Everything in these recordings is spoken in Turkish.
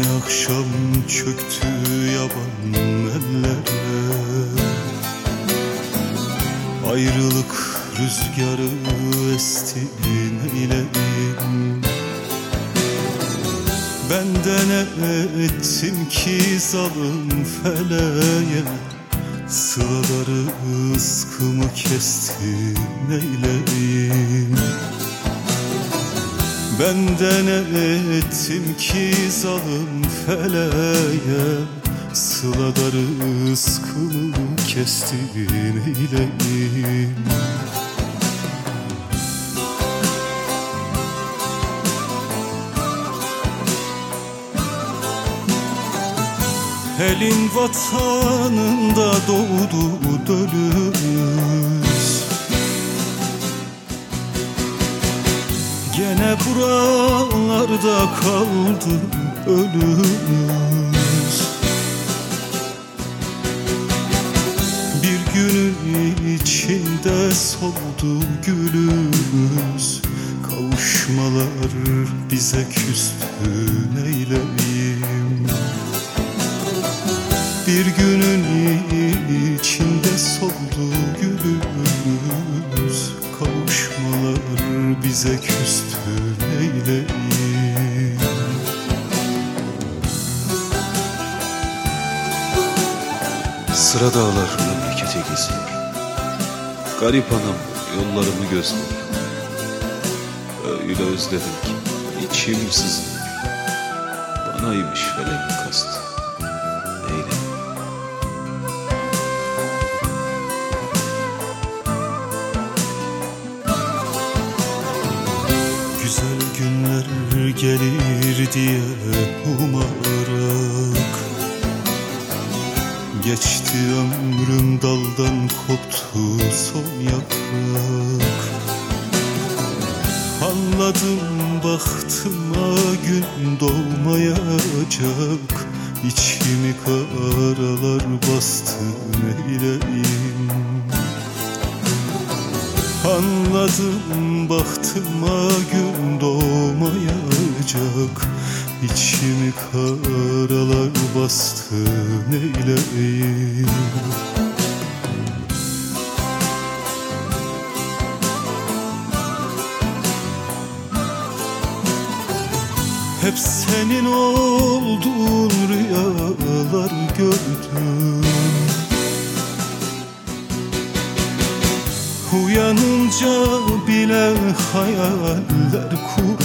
akşam çöktü yaban ellere Ayrılık rüzgarı esti neyleyim Benden ettim ki zalim feleğe? Sıraları ıskımı kesti neyleyim Benden ettim ki zalim feleğe. Sılaları ıskımı kesti neyleyim Elin vatanında doğdu dölümüz Gene buralarda kaldı ölümüz Bir günün içinde soldu gülümüz. Kavuşmalar bize küstü neyleyim? Bir günün içinde soldu gülümüz bize küstü neyleyim? Sıra dağlar memlekete geziyor Garip anam yollarımı gözlüyor. Öyle özledim ki içim sızlıyor Banaymış felek kastı gelir diye umarak Geçti ömrüm daldan koptu son yaprak. Anladım baktıma gün doğmayacak. İçimi karalar bastı neyleyim? Anladım baktıma gün doğmayacak İçimi karalar bastı neyleyim Hep senin olduğun rüyalar gördüm. Uyanınca bile hayaller kurdum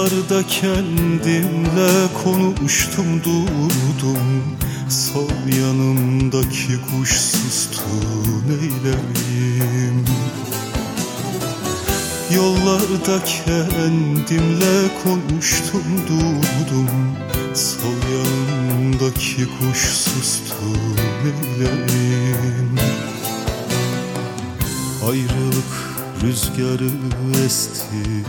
yollarda kendimle konuştum durdum. Sol yanımdaki kuş sustu neyleyim Yollarda kendimle konuştum durdum. Sol yanımdaki kuş sustu neyleyim Ayrılık rüzgarı esti